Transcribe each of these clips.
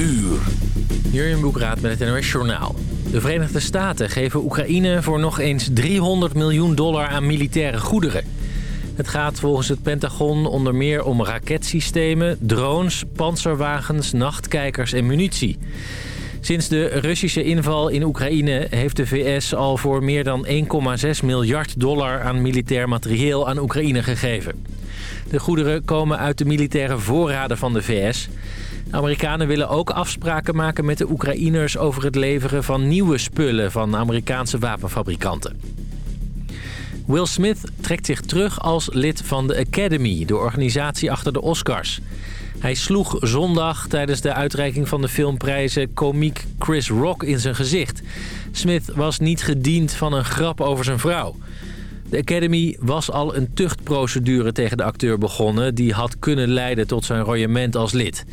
uur. Jurjen Boekraat met het NOS Journaal. De Verenigde Staten geven Oekraïne voor nog eens 300 miljoen dollar aan militaire goederen. Het gaat volgens het Pentagon onder meer om raketsystemen, drones, panzerwagens, nachtkijkers en munitie. Sinds de Russische inval in Oekraïne heeft de VS al voor meer dan 1,6 miljard dollar aan militair materieel aan Oekraïne gegeven. De goederen komen uit de militaire voorraden van de VS. Amerikanen willen ook afspraken maken met de Oekraïners over het leveren van nieuwe spullen van Amerikaanse wapenfabrikanten. Will Smith trekt zich terug als lid van de Academy, de organisatie achter de Oscars. Hij sloeg zondag tijdens de uitreiking van de filmprijzen komiek Chris Rock in zijn gezicht. Smith was niet gediend van een grap over zijn vrouw. De Academy was al een tuchtprocedure tegen de acteur begonnen... die had kunnen leiden tot zijn royement als lid.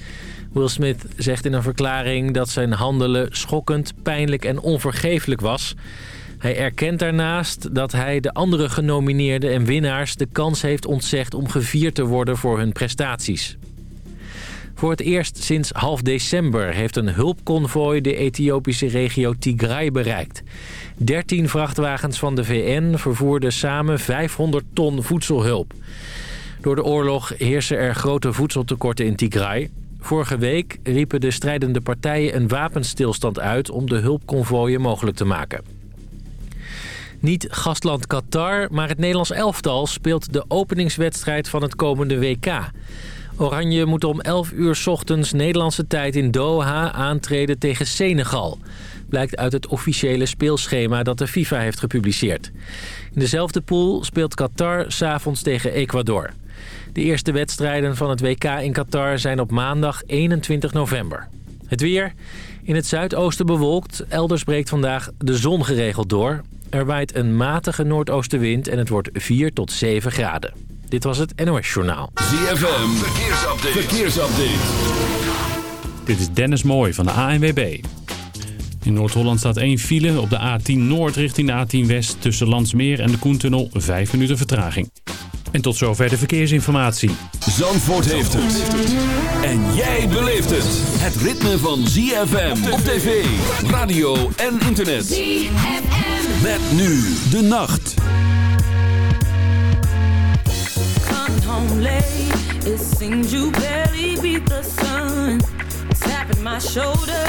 Will Smith zegt in een verklaring dat zijn handelen schokkend, pijnlijk en onvergeeflijk was. Hij erkent daarnaast dat hij de andere genomineerden en winnaars de kans heeft ontzegd om gevierd te worden voor hun prestaties. Voor het eerst sinds half december heeft een hulpconvooi de Ethiopische regio Tigray bereikt. 13 vrachtwagens van de VN vervoerden samen 500 ton voedselhulp. Door de oorlog heersen er grote voedseltekorten in Tigray. Vorige week riepen de strijdende partijen een wapenstilstand uit om de hulpconvooien mogelijk te maken. Niet gastland Qatar, maar het Nederlands elftal speelt de openingswedstrijd van het komende WK. Oranje moet om 11 uur ochtends Nederlandse tijd in Doha aantreden tegen Senegal. Blijkt uit het officiële speelschema dat de FIFA heeft gepubliceerd. In dezelfde pool speelt Qatar s'avonds tegen Ecuador. De eerste wedstrijden van het WK in Qatar zijn op maandag 21 november. Het weer. In het zuidoosten bewolkt. Elders breekt vandaag de zon geregeld door. Er waait een matige noordoostenwind en het wordt 4 tot 7 graden. Dit was het NOS Journaal. ZFM, verkeersupdate. verkeersupdate. Dit is Dennis Mooij van de ANWB. In Noord-Holland staat één file op de A10 Noord richting de A10 West... tussen Landsmeer en de Koentunnel, 5 minuten vertraging. En tot zover de verkeersinformatie. Zandvoort heeft het. En jij beleeft het. Het ritme van ZFM op tv, radio en internet. ZFM. Met nu de nacht. Come home late, it seems you barely beat the sun. Tapping my shoulder,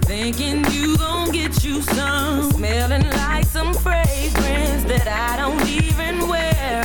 thinking you gon' get you some. Smelling like some fragrance that I don't even wear.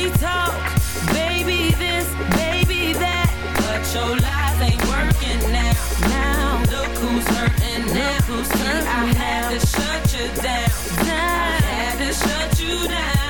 Sweet talk. Baby this, baby that. But your lies ain't working now. Now, look who's hurting now. Look who's hurting I had to shut you down. I had to shut you down.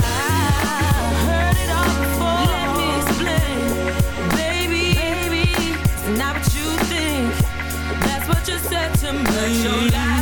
me.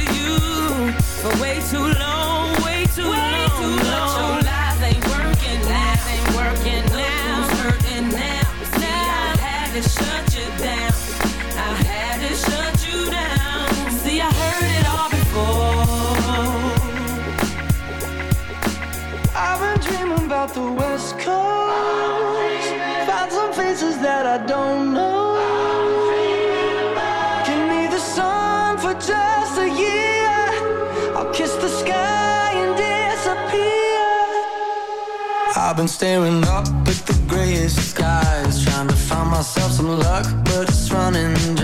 you for way too long. I've been staring up at the grayest skies Trying to find myself some luck, but it's running dry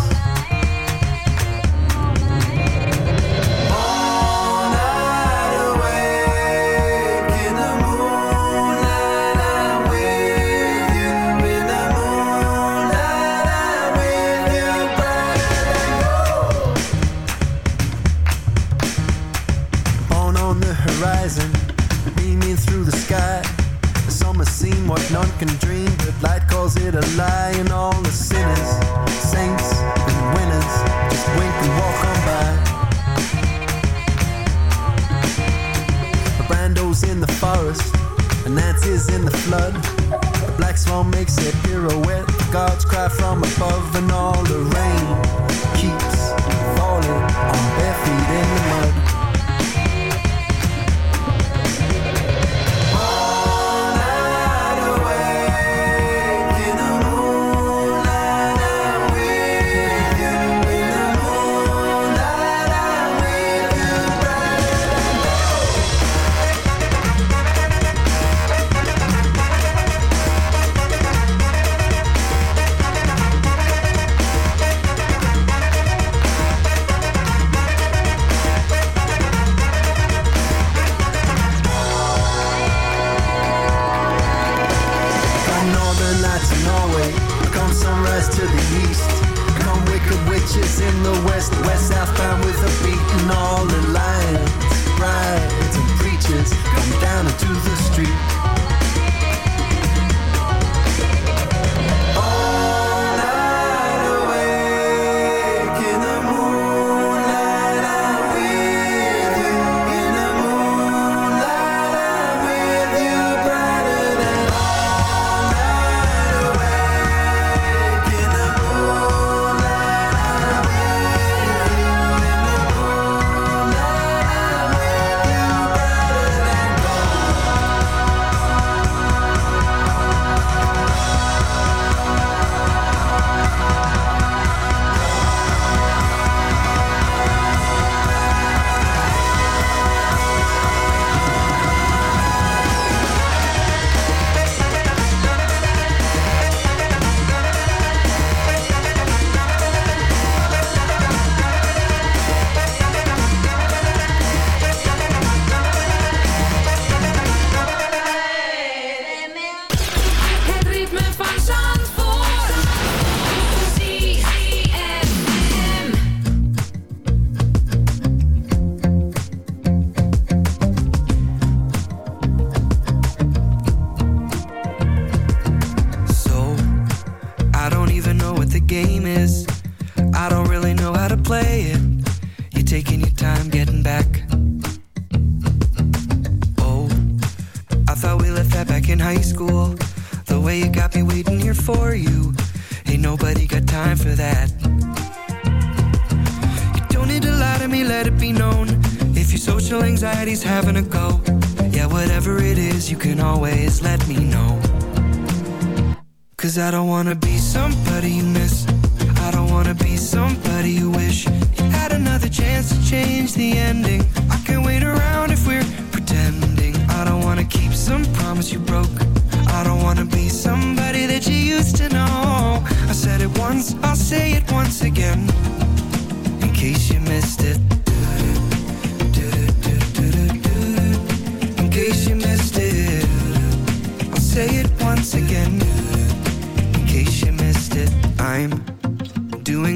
In the flood. Black swan makes a pirouette, gods cry from above, and all the rain Norway, come sunrise to the east. Come wicked witches in the west, west southbound with a beat and all the lions, brides and preachers come down into the street. Let it be known. If your social anxiety's having a go, yeah, whatever it is, you can always let me know. Cause I don't wanna be somebody you miss. I don't wanna be somebody you wish you had another chance to change the ending. I can't wait around if we're pretending. I don't wanna keep some promise you broke. I don't wanna be somebody that you used to know. I said it once, I'll say it once again. In case you missed it.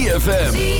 ZFM.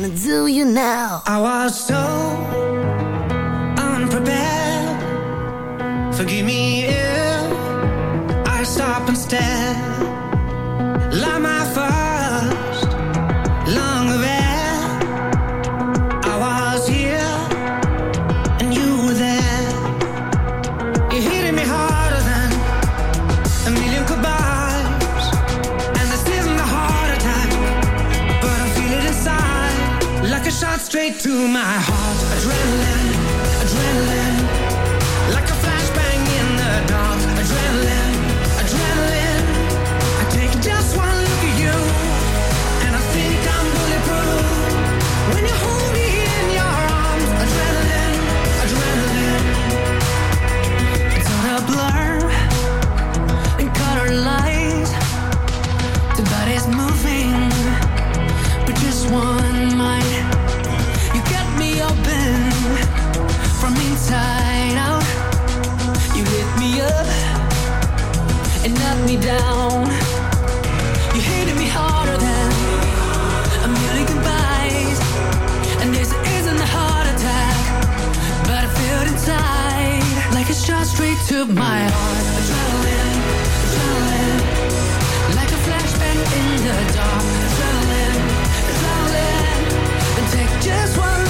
Wanna do you now. I was so unprepared. Forgive me if I stop and stare. My heart. Down. You hated me harder than a million goodbyes. And this isn't a heart attack, but I feel it inside like a shot straight to my heart. Adrenaline, adrenaline, like a flashbang in the dark. Adrenaline, adrenaline, and take just one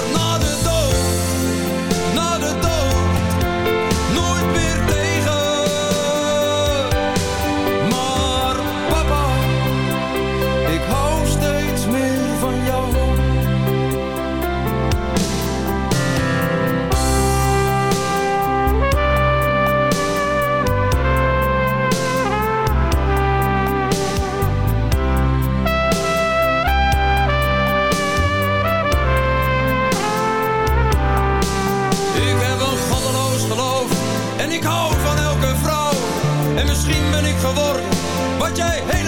Hey.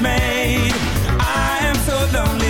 Made. I am so lonely.